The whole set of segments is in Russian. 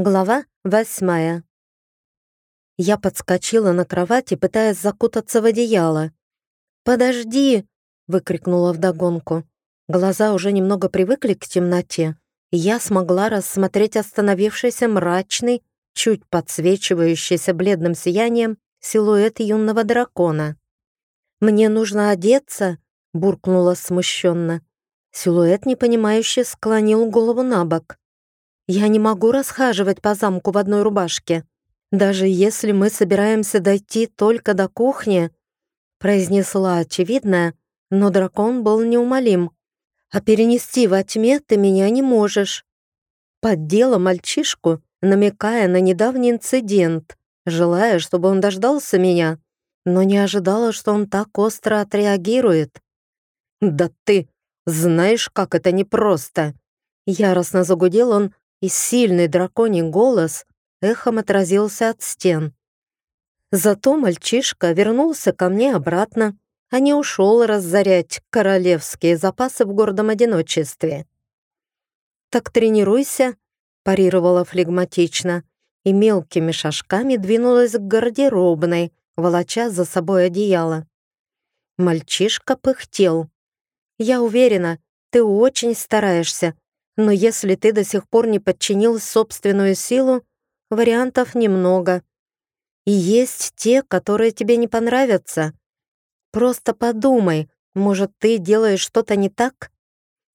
Глава восьмая. Я подскочила на кровати, пытаясь закутаться в одеяло. «Подожди!» — выкрикнула вдогонку. Глаза уже немного привыкли к темноте, и я смогла рассмотреть остановившийся мрачный, чуть подсвечивающийся бледным сиянием силуэт юного дракона. «Мне нужно одеться!» — буркнула смущенно. Силуэт, непонимающе, склонил голову на бок. Я не могу расхаживать по замку в одной рубашке, даже если мы собираемся дойти только до кухни», произнесла очевидное, но дракон был неумолим. «А перенести во тьме ты меня не можешь». Поддела мальчишку, намекая на недавний инцидент, желая, чтобы он дождался меня, но не ожидала, что он так остро отреагирует. «Да ты знаешь, как это непросто!» Яростно загудел он, и сильный драконий голос эхом отразился от стен. Зато мальчишка вернулся ко мне обратно, а не ушел разорять королевские запасы в гордом одиночестве. «Так тренируйся», — парировала флегматично, и мелкими шажками двинулась к гардеробной, волоча за собой одеяло. Мальчишка пыхтел. «Я уверена, ты очень стараешься, но если ты до сих пор не подчинил собственную силу, вариантов немного. И есть те, которые тебе не понравятся. Просто подумай, может, ты делаешь что-то не так?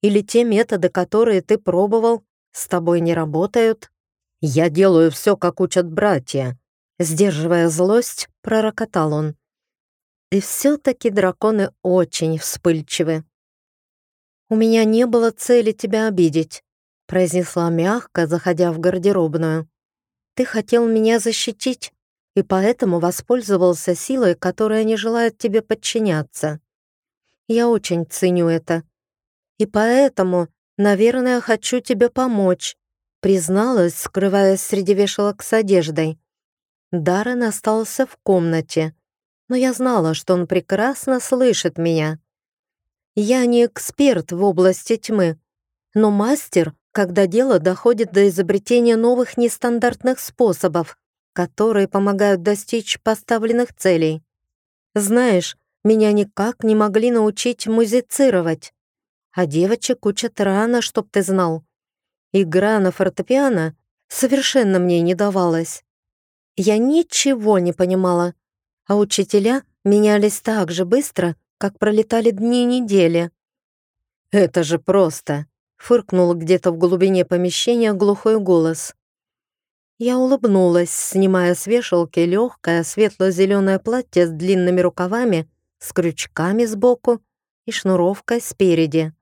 Или те методы, которые ты пробовал, с тобой не работают? Я делаю все, как учат братья. Сдерживая злость, пророкотал он. И все-таки драконы очень вспыльчивы. «У меня не было цели тебя обидеть», произнесла мягко, заходя в гардеробную. «Ты хотел меня защитить, и поэтому воспользовался силой, которая не желает тебе подчиняться. Я очень ценю это. И поэтому, наверное, хочу тебе помочь», призналась, скрываясь среди вешалок с одеждой. Даррен остался в комнате, но я знала, что он прекрасно слышит меня. Я не эксперт в области тьмы, но мастер, когда дело доходит до изобретения новых нестандартных способов, которые помогают достичь поставленных целей. Знаешь, меня никак не могли научить музицировать. А девочек учат рано, чтоб ты знал. Игра на фортепиано совершенно мне не давалась. Я ничего не понимала, а учителя менялись так же быстро, как пролетали дни недели. «Это же просто!» — фыркнул где-то в глубине помещения глухой голос. Я улыбнулась, снимая с вешалки легкое светло-зеленое платье с длинными рукавами, с крючками сбоку и шнуровкой спереди.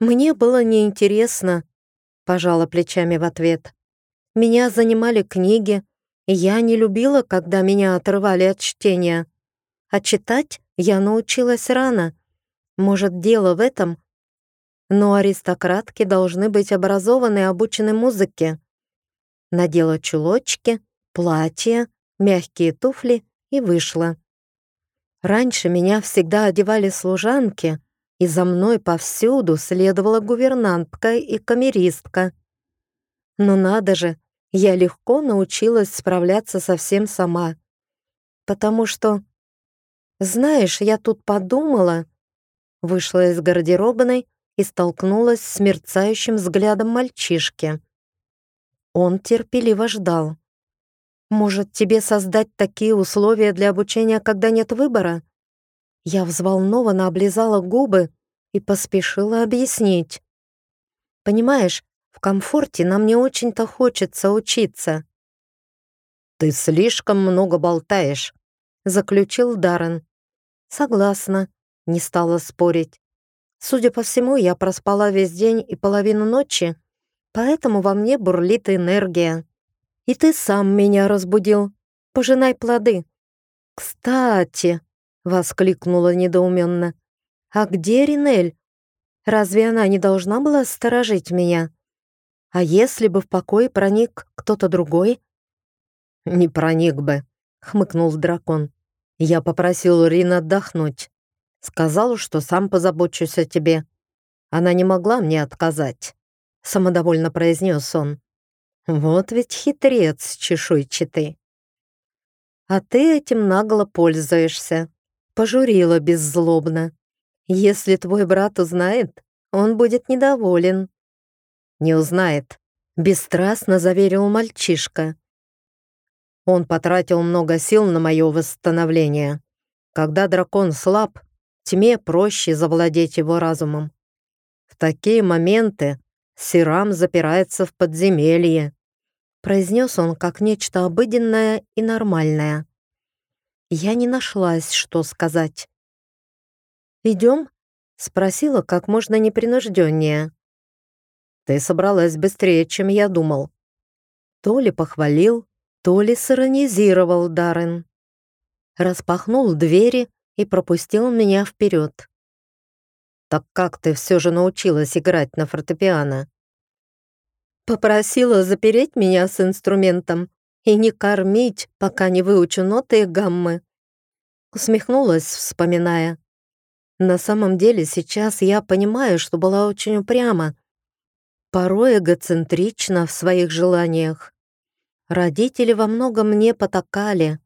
«Мне было неинтересно», — пожала плечами в ответ. «Меня занимали книги, и я не любила, когда меня отрывали от чтения. А читать я научилась рано. Может, дело в этом? Но аристократки должны быть образованы и обучены музыке. Надела чулочки, платье, мягкие туфли и вышла. Раньше меня всегда одевали служанки, и за мной повсюду следовала гувернантка и камеристка. Но надо же, я легко научилась справляться совсем сама. Потому что «Знаешь, я тут подумала...» Вышла из гардеробной и столкнулась с мерцающим взглядом мальчишки. Он терпеливо ждал. «Может, тебе создать такие условия для обучения, когда нет выбора?» Я взволнованно облизала губы и поспешила объяснить. «Понимаешь, в комфорте нам не очень-то хочется учиться». «Ты слишком много болтаешь», заключил Даррен. Согласна, не стала спорить. Судя по всему, я проспала весь день и половину ночи, поэтому во мне бурлит энергия. И ты сам меня разбудил. Пожинай плоды. Кстати, воскликнула недоуменно. А где Ринель? Разве она не должна была сторожить меня? А если бы в покой проник кто-то другой? Не проник бы, хмыкнул дракон. Я попросил Рин отдохнуть. Сказал, что сам позабочусь о тебе. Она не могла мне отказать. Самодовольно произнес он. Вот ведь хитрец чешуйчатый. А ты этим нагло пользуешься. Пожурила беззлобно. Если твой брат узнает, он будет недоволен. Не узнает, бесстрастно заверил мальчишка. Он потратил много сил на мое восстановление. Когда дракон слаб, тьме проще завладеть его разумом. В такие моменты Сирам запирается в подземелье, произнес он как нечто обыденное и нормальное. Я не нашлась, что сказать. «Идем?» — спросила как можно непринужденнее. «Ты собралась быстрее, чем я думал». То ли похвалил, то ли сиронизировал Даррен. Распахнул двери и пропустил меня вперед. «Так как ты все же научилась играть на фортепиано?» Попросила запереть меня с инструментом и не кормить, пока не выучу ноты и гаммы. Усмехнулась, вспоминая. На самом деле сейчас я понимаю, что была очень упряма, порой эгоцентрична в своих желаниях. Родители во многом мне потакали.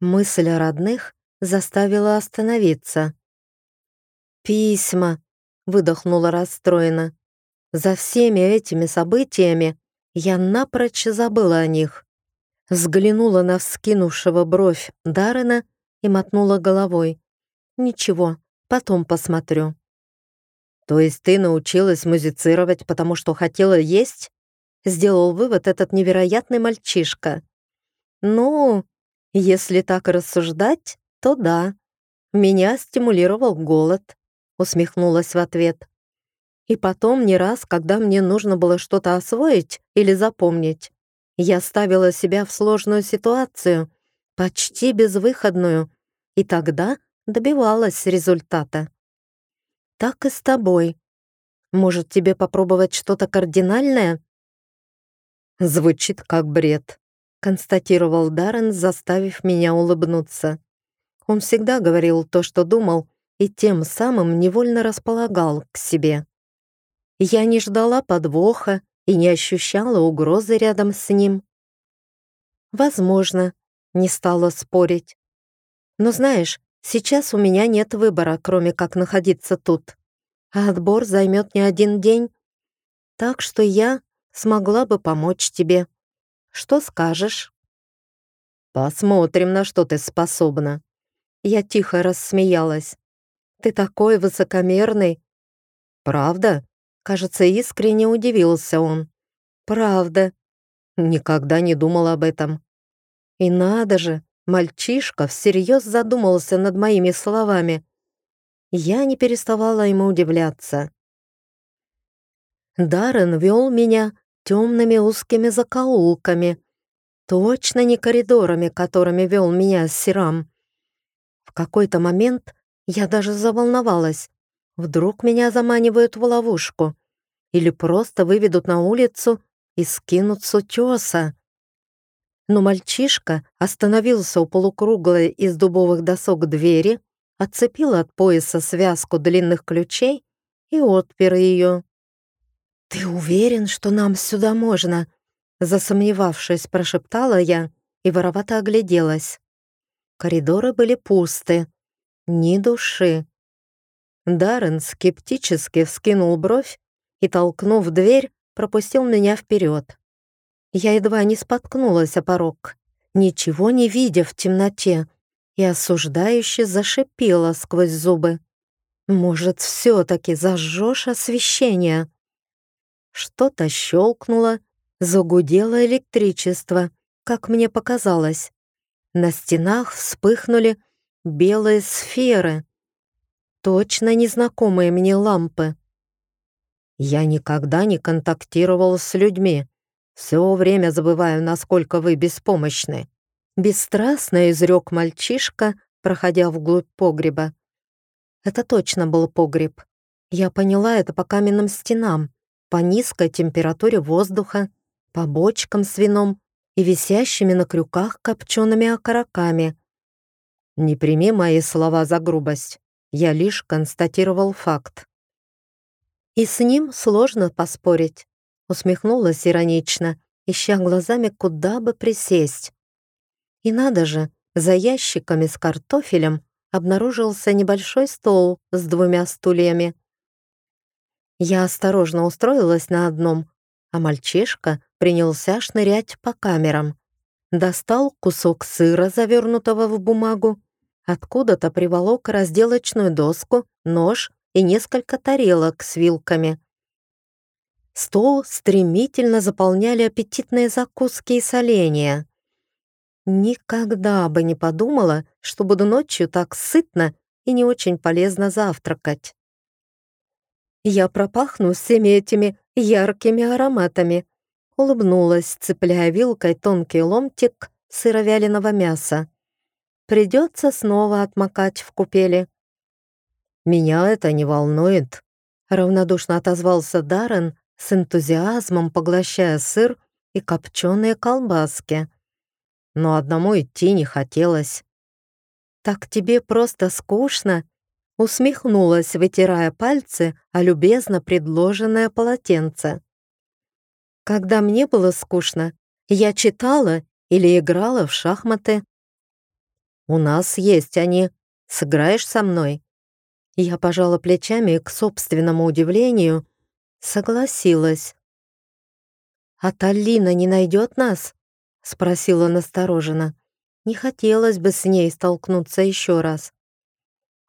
Мысль о родных заставила остановиться. «Письма», — выдохнула расстроена. За всеми этими событиями я напрочь забыла о них. Взглянула на вскинувшего бровь Даррена и мотнула головой. «Ничего, потом посмотрю». «То есть ты научилась музицировать, потому что хотела есть?» Сделал вывод этот невероятный мальчишка. «Ну, если так рассуждать, то да. Меня стимулировал голод», усмехнулась в ответ. И потом не раз, когда мне нужно было что-то освоить или запомнить, я ставила себя в сложную ситуацию, почти безвыходную, и тогда добивалась результата. Так и с тобой. Может, тебе попробовать что-то кардинальное? Звучит как бред, констатировал Даррен, заставив меня улыбнуться. Он всегда говорил то, что думал, и тем самым невольно располагал к себе. Я не ждала подвоха и не ощущала угрозы рядом с ним. Возможно, не стала спорить. Но знаешь, сейчас у меня нет выбора, кроме как находиться тут. А отбор займет не один день. Так что я смогла бы помочь тебе. Что скажешь? Посмотрим, на что ты способна. Я тихо рассмеялась. Ты такой высокомерный. Правда? Кажется, искренне удивился он. «Правда. Никогда не думал об этом. И надо же, мальчишка всерьез задумался над моими словами. Я не переставала ему удивляться. Даррен вел меня темными узкими закоулками, точно не коридорами, которыми вел меня Сирам. В какой-то момент я даже заволновалась. Вдруг меня заманивают в ловушку или просто выведут на улицу и скинут с утеса. Но мальчишка остановился у полукруглой из дубовых досок двери, отцепил от пояса связку длинных ключей и отпер ее. «Ты уверен, что нам сюда можно?» Засомневавшись, прошептала я и воровато огляделась. Коридоры были пусты, ни души. Даррен скептически вскинул бровь и, толкнув дверь, пропустил меня вперед. Я едва не споткнулась о порог, ничего не видя в темноте, и осуждающе зашипела сквозь зубы. «Может, все-таки зажжешь освещение?» Что-то щелкнуло, загудело электричество, как мне показалось. На стенах вспыхнули белые сферы точно незнакомые мне лампы. Я никогда не контактировал с людьми. Все время забываю, насколько вы беспомощны. Бесстрастно изрек мальчишка, проходя вглубь погреба. Это точно был погреб. Я поняла это по каменным стенам, по низкой температуре воздуха, по бочкам с вином и висящими на крюках копчеными окороками. Не прими мои слова за грубость. Я лишь констатировал факт. «И с ним сложно поспорить», — усмехнулась иронично, ища глазами, куда бы присесть. И надо же, за ящиками с картофелем обнаружился небольшой стол с двумя стульями. Я осторожно устроилась на одном, а мальчишка принялся шнырять по камерам. Достал кусок сыра, завернутого в бумагу, откуда-то приволок разделочную доску, нож и несколько тарелок с вилками. Стол стремительно заполняли аппетитные закуски и соленья. Никогда бы не подумала, что буду ночью так сытно и не очень полезно завтракать. Я пропахну всеми этими яркими ароматами. Улыбнулась, цепляя вилкой тонкий ломтик сыровяленого мяса. Придется снова отмокать в купели. «Меня это не волнует», — равнодушно отозвался Даррен, с энтузиазмом поглощая сыр и копченые колбаски. Но одному идти не хотелось. «Так тебе просто скучно?» Усмехнулась, вытирая пальцы о любезно предложенное полотенце. Когда мне было скучно, я читала или играла в шахматы. «У нас есть они. Сыграешь со мной?» Я пожала плечами и, к собственному удивлению, согласилась. «А Таллина не найдет нас?» — спросила настороженно. Не хотелось бы с ней столкнуться еще раз.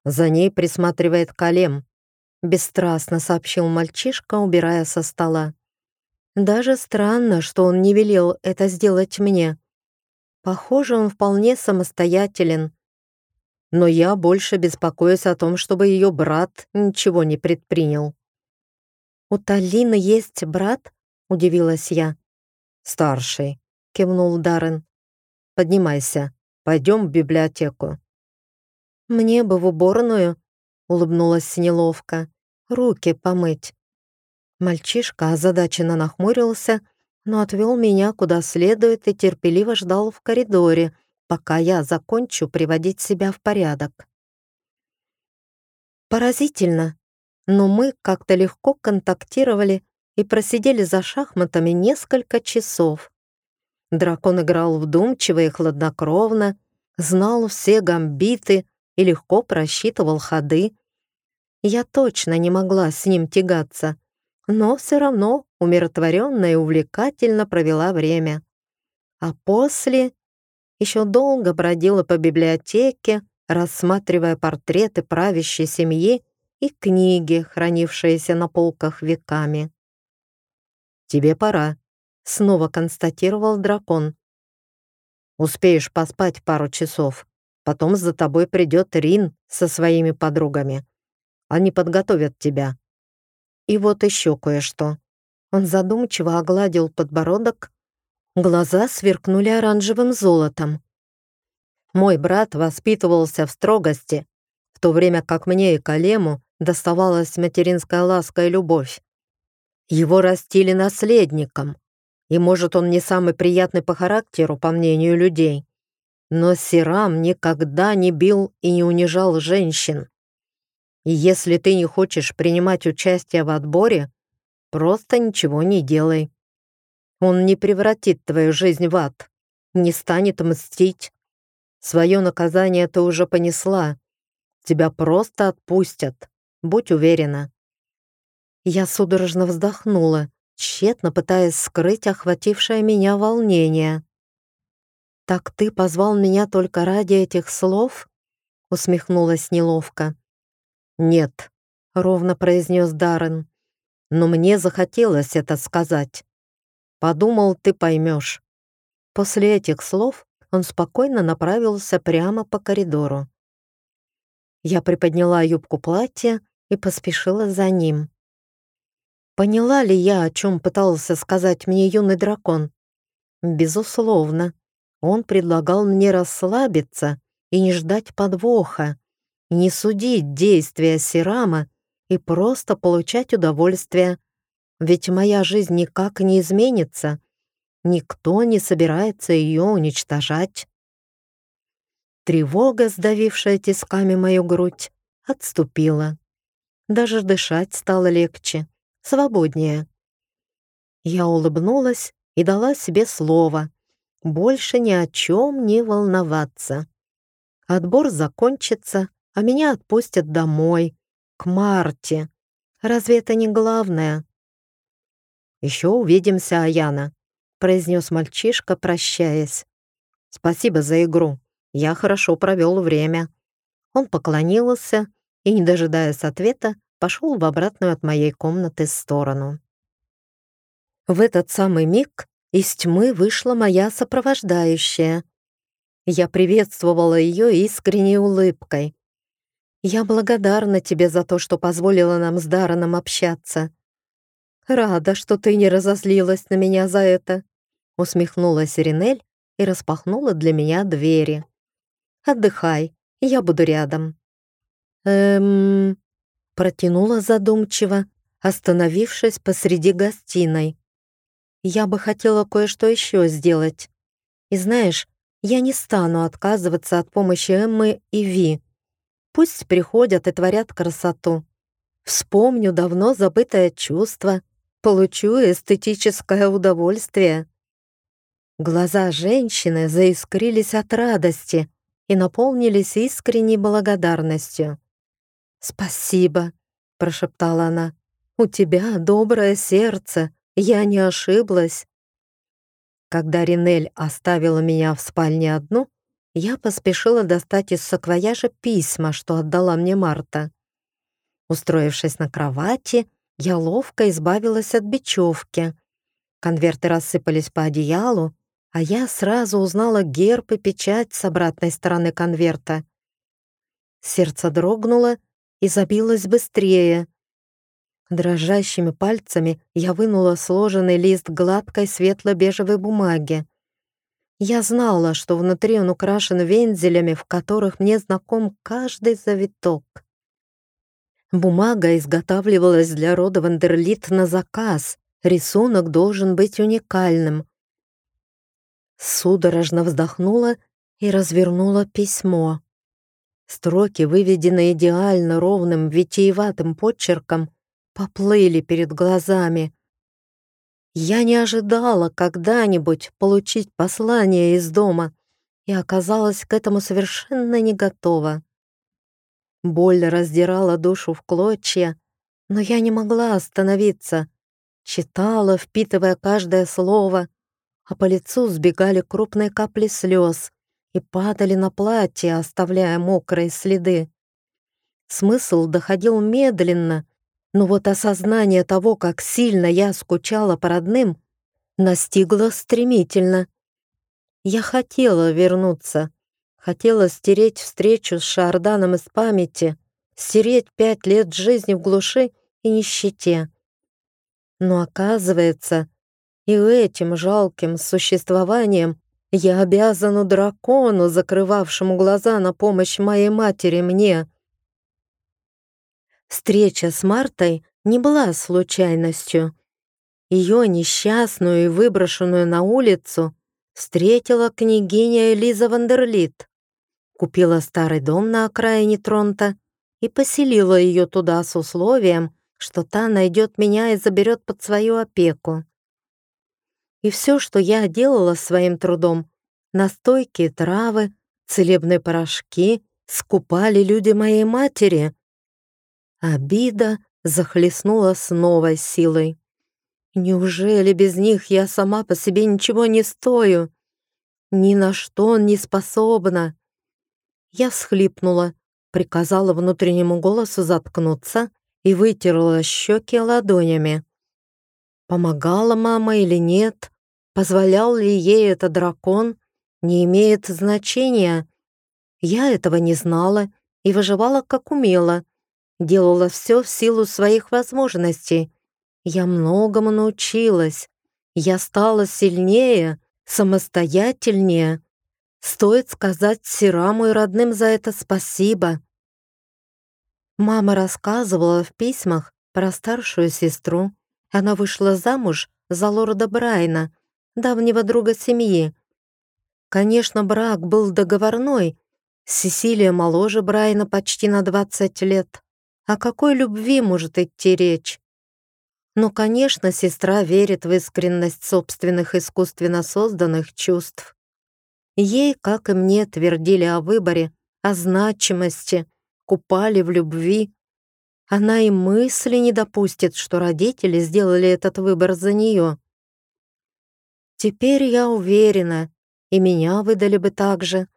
За ней присматривает Калем», — бесстрастно сообщил мальчишка, убирая со стола. «Даже странно, что он не велел это сделать мне. Похоже, он вполне самостоятелен. Но я больше беспокоюсь о том, чтобы ее брат ничего не предпринял». «У Талины есть брат?» — удивилась я. «Старший», — кивнул Даррен. «Поднимайся, пойдем в библиотеку». «Мне бы в уборную», — улыбнулась неловко. «Руки помыть». Мальчишка озадаченно нахмурился, но отвел меня куда следует и терпеливо ждал в коридоре, пока я закончу приводить себя в порядок. Поразительно, но мы как-то легко контактировали и просидели за шахматами несколько часов. Дракон играл вдумчиво и хладнокровно, знал все гамбиты, и легко просчитывал ходы. Я точно не могла с ним тягаться, но все равно умиротворенно и увлекательно провела время. А после еще долго бродила по библиотеке, рассматривая портреты правящей семьи и книги, хранившиеся на полках веками. «Тебе пора», — снова констатировал дракон. «Успеешь поспать пару часов. Потом за тобой придет Рин со своими подругами. Они подготовят тебя. И вот еще кое-что. Он задумчиво огладил подбородок. Глаза сверкнули оранжевым золотом. Мой брат воспитывался в строгости, в то время как мне и Калему доставалась материнская ласка и любовь. Его растили наследником, и, может, он не самый приятный по характеру, по мнению людей, но Сирам никогда не бил и не унижал женщин. И если ты не хочешь принимать участие в отборе, просто ничего не делай. Он не превратит твою жизнь в ад, не станет мстить. Свое наказание ты уже понесла. Тебя просто отпустят, будь уверена. Я судорожно вздохнула, тщетно пытаясь скрыть охватившее меня волнение. «Так ты позвал меня только ради этих слов?» усмехнулась неловко. «Нет», — ровно произнес Даррен. «Но мне захотелось это сказать. Подумал, ты поймешь». После этих слов он спокойно направился прямо по коридору. Я приподняла юбку платья и поспешила за ним. Поняла ли я, о чем пытался сказать мне юный дракон? Безусловно. Он предлагал мне расслабиться и не ждать подвоха, не судить действия Сирама и просто получать удовольствие. Ведь моя жизнь никак не изменится. Никто не собирается ее уничтожать. Тревога, сдавившая тисками мою грудь, отступила. Даже дышать стало легче, свободнее. Я улыбнулась и дала себе слово больше ни о чем не волноваться. Отбор закончится, а меня отпустят домой, к Марте. Разве это не главное? «Еще увидимся, Аяна», — произнес мальчишка, прощаясь. «Спасибо за игру. Я хорошо провел время». Он поклонился и, не дожидаясь ответа, пошел в обратную от моей комнаты сторону. В этот самый миг из тьмы вышла моя сопровождающая. Я приветствовала ее искренней улыбкой. «Я благодарна тебе за то, что позволила нам с Дараном общаться. Рада, что ты не разозлилась на меня за это», усмехнулась Ринель и распахнула для меня двери. «Отдыхай, я буду рядом». «Эм...» протянула задумчиво, остановившись посреди гостиной. «Я бы хотела кое-что еще сделать. И знаешь, я не стану отказываться от помощи Эммы и Ви. Пусть приходят и творят красоту. Вспомню давно забытое чувство, получу эстетическое удовольствие». Глаза женщины заискрились от радости и наполнились искренней благодарностью. «Спасибо», — прошептала она. «У тебя доброе сердце, я не ошиблась». Когда Ринель оставила меня в спальне одну, я поспешила достать из саквояжа письма, что отдала мне Марта. Устроившись на кровати, я ловко избавилась от бечевки. Конверты рассыпались по одеялу, а я сразу узнала герб и печать с обратной стороны конверта. Сердце дрогнуло, и забилось быстрее. Дрожащими пальцами я вынула сложенный лист гладкой светло-бежевой бумаги. Я знала, что внутри он украшен вензелями, в которых мне знаком каждый завиток. Бумага изготавливалась для рода Вандерлит на заказ. Рисунок должен быть уникальным. Судорожно вздохнула и развернула письмо. Строки, выведенные идеально ровным, витиеватым почерком, поплыли перед глазами. Я не ожидала когда-нибудь получить послание из дома и оказалась к этому совершенно не готова. Боль раздирала душу в клочья, но я не могла остановиться. Читала, впитывая каждое слово, а по лицу сбегали крупные капли слез и падали на платье, оставляя мокрые следы. Смысл доходил медленно, но вот осознание того, как сильно я скучала по родным, настигло стремительно. Я хотела вернуться, хотела стереть встречу с Шарданом из памяти, стереть пять лет жизни в глуши и нищете. Но оказывается, и этим жалким существованием я обязану дракону, закрывавшему глаза на помощь моей матери мне. Встреча с Мартой не была случайностью. Ее несчастную и выброшенную на улицу встретила княгиня Элиза Вандерлит. Купила старый дом на окраине Тронта и поселила ее туда с условием, что та найдет меня и заберет под свою опеку. И все, что я делала своим трудом, настойки, травы, целебные порошки, скупали люди моей матери. Обида захлестнула с новой силой. Неужели без них я сама по себе ничего не стою? Ни на что не способна. Я всхлипнула, приказала внутреннему голосу заткнуться и вытерла щеки ладонями. Помогала мама или нет, Позволял ли ей это дракон, не имеет значения. Я этого не знала и выживала как умела. Делала все в силу своих возможностей. Я многому научилась. Я стала сильнее, самостоятельнее. Стоит сказать Сираму и родным за это спасибо. Мама рассказывала в письмах про старшую сестру. Она вышла замуж за лорда Брайна, давнего друга семьи. Конечно, брак был договорной. Сесилия моложе Брайана почти на 20 лет. О какой любви может идти речь? Но, конечно, сестра верит в искренность собственных искусственно созданных чувств. Ей, как и мне, твердили о выборе, о значимости, купали в любви. Она и мысли не допустит, что родители сделали этот выбор за нее. Теперь я уверена, и меня выдали бы так же.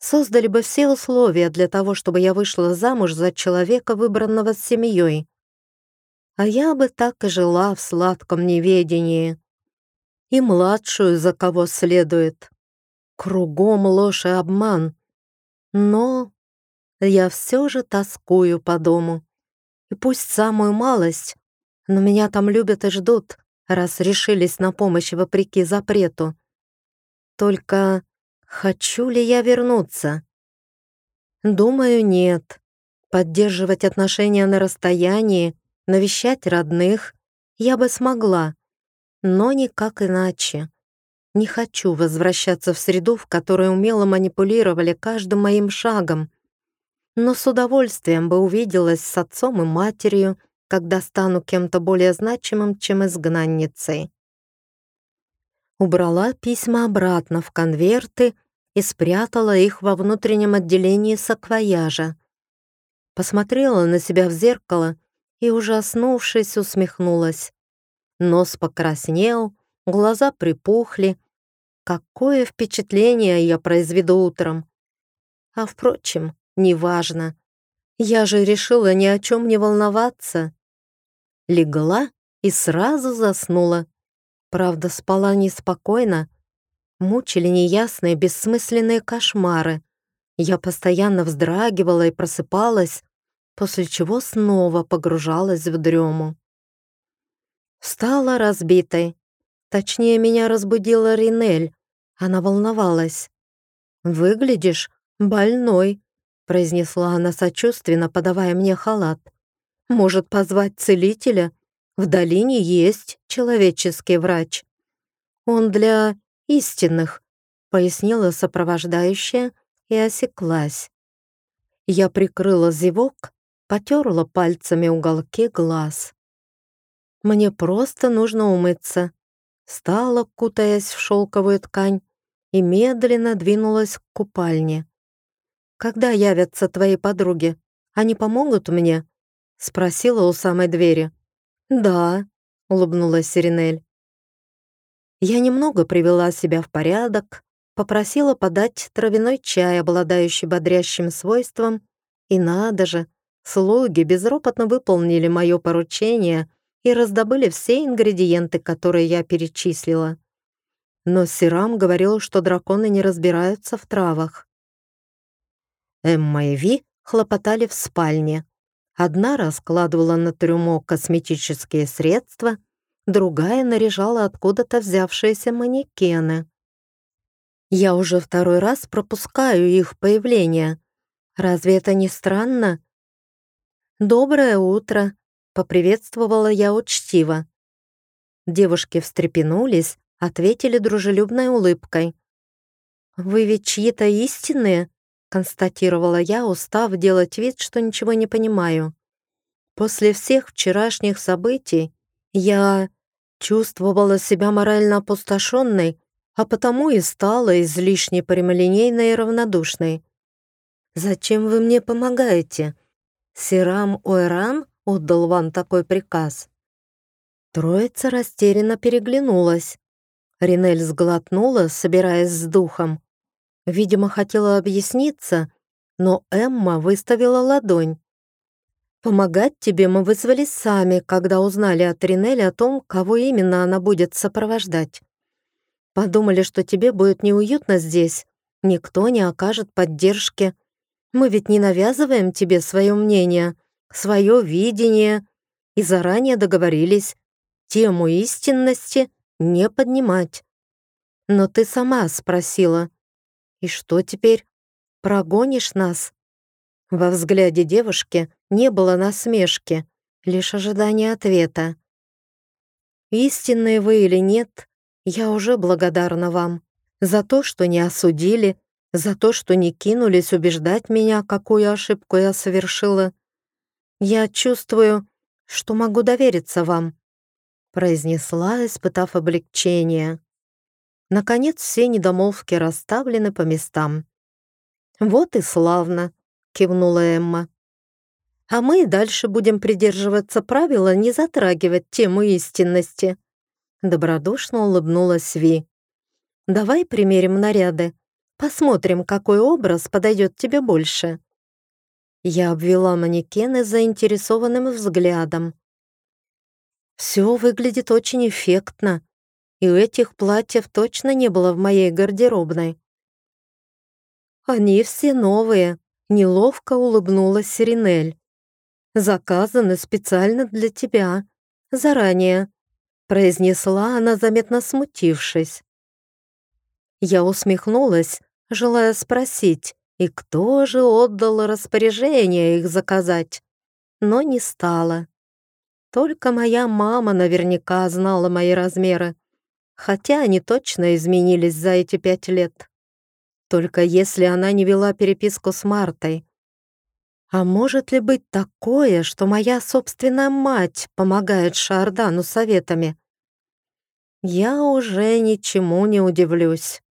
Создали бы все условия для того, чтобы я вышла замуж за человека, выбранного с семьей а я бы так и жила в сладком неведении. И младшую за кого следует. Кругом ложь и обман. Но я все же тоскую по дому. И пусть самую малость, но меня там любят и ждут, раз решились на помощь вопреки запрету. Только хочу ли я вернуться? Думаю, нет. Поддерживать отношения на расстоянии навещать родных я бы смогла, но никак иначе. Не хочу возвращаться в среду, в которой умело манипулировали каждым моим шагом, но с удовольствием бы увиделась с отцом и матерью, когда стану кем-то более значимым, чем изгнанницей. Убрала письма обратно в конверты и спрятала их во внутреннем отделении саквояжа. Посмотрела на себя в зеркало и, ужаснувшись, усмехнулась. Нос покраснел, глаза припухли. Какое впечатление я произведу утром! А, впрочем, неважно. Я же решила ни о чем не волноваться. Легла и сразу заснула. Правда, спала неспокойно. Мучили неясные, бессмысленные кошмары. Я постоянно вздрагивала и просыпалась, после чего снова погружалась в дрему. Встала разбитой. Точнее, меня разбудила Ринель. Она волновалась. «Выглядишь больной», — произнесла она сочувственно, подавая мне халат. «Может, позвать целителя? В долине есть человеческий врач. Он для истинных», — пояснила сопровождающая и осеклась. Я прикрыла зевок потерла пальцами уголки глаз. «Мне просто нужно умыться», стала, кутаясь в шелковую ткань, и медленно двинулась к купальне. «Когда явятся твои подруги? Они помогут мне?» спросила у самой двери. «Да», — улыбнулась Сиренель. Я немного привела себя в порядок, попросила подать травяной чай, обладающий бодрящим свойством, и надо же, Слуги безропотно выполнили мое поручение и раздобыли все ингредиенты, которые я перечислила. Но Сирам говорил, что драконы не разбираются в травах. Эмма и Ви хлопотали в спальне. Одна раскладывала на трюмо косметические средства, другая наряжала откуда-то взявшиеся манекены. Я уже второй раз пропускаю их появление. Разве это не странно? «Доброе утро!» — поприветствовала я учтиво. Девушки встрепенулись, ответили дружелюбной улыбкой. «Вы ведь чьи-то истинные?» — констатировала я, устав делать вид, что ничего не понимаю. После всех вчерашних событий я чувствовала себя морально опустошенной, а потому и стала излишне прямолинейной и равнодушной. «Зачем вы мне помогаете?» Сирам Ойран отдал вам такой приказ?» Троица растерянно переглянулась. Ринель сглотнула, собираясь с духом. Видимо, хотела объясниться, но Эмма выставила ладонь. «Помогать тебе мы вызвали сами, когда узнали от Ринель о том, кого именно она будет сопровождать. Подумали, что тебе будет неуютно здесь, никто не окажет поддержки. Мы ведь не навязываем тебе свое мнение, свое видение, и заранее договорились тему истинности не поднимать. Но ты сама спросила. И что теперь? Прогонишь нас? Во взгляде девушки не было насмешки, лишь ожидание ответа. Истинные вы или нет, я уже благодарна вам за то, что не осудили, за то, что не кинулись убеждать меня, какую ошибку я совершила. Я чувствую, что могу довериться вам. произнесла, испытав облегчение. Наконец все недомолвки расставлены по местам. «Вот и славно», — кивнула Эмма. «А мы дальше будем придерживаться правила не затрагивать тему истинности», — добродушно улыбнулась Ви. «Давай примерим наряды. Посмотрим, какой образ подойдет тебе больше». Я обвела манекены заинтересованным взглядом. Все выглядит очень эффектно, и у этих платьев точно не было в моей гардеробной. Они все новые, неловко улыбнулась Сиринель. Заказаны специально для тебя, заранее, произнесла она, заметно смутившись. Я усмехнулась, желая спросить, и кто же отдал распоряжение их заказать, но не стала. Только моя мама наверняка знала мои размеры, хотя они точно изменились за эти пять лет. Только если она не вела переписку с Мартой. А может ли быть такое, что моя собственная мать помогает Шардану советами? Я уже ничему не удивлюсь.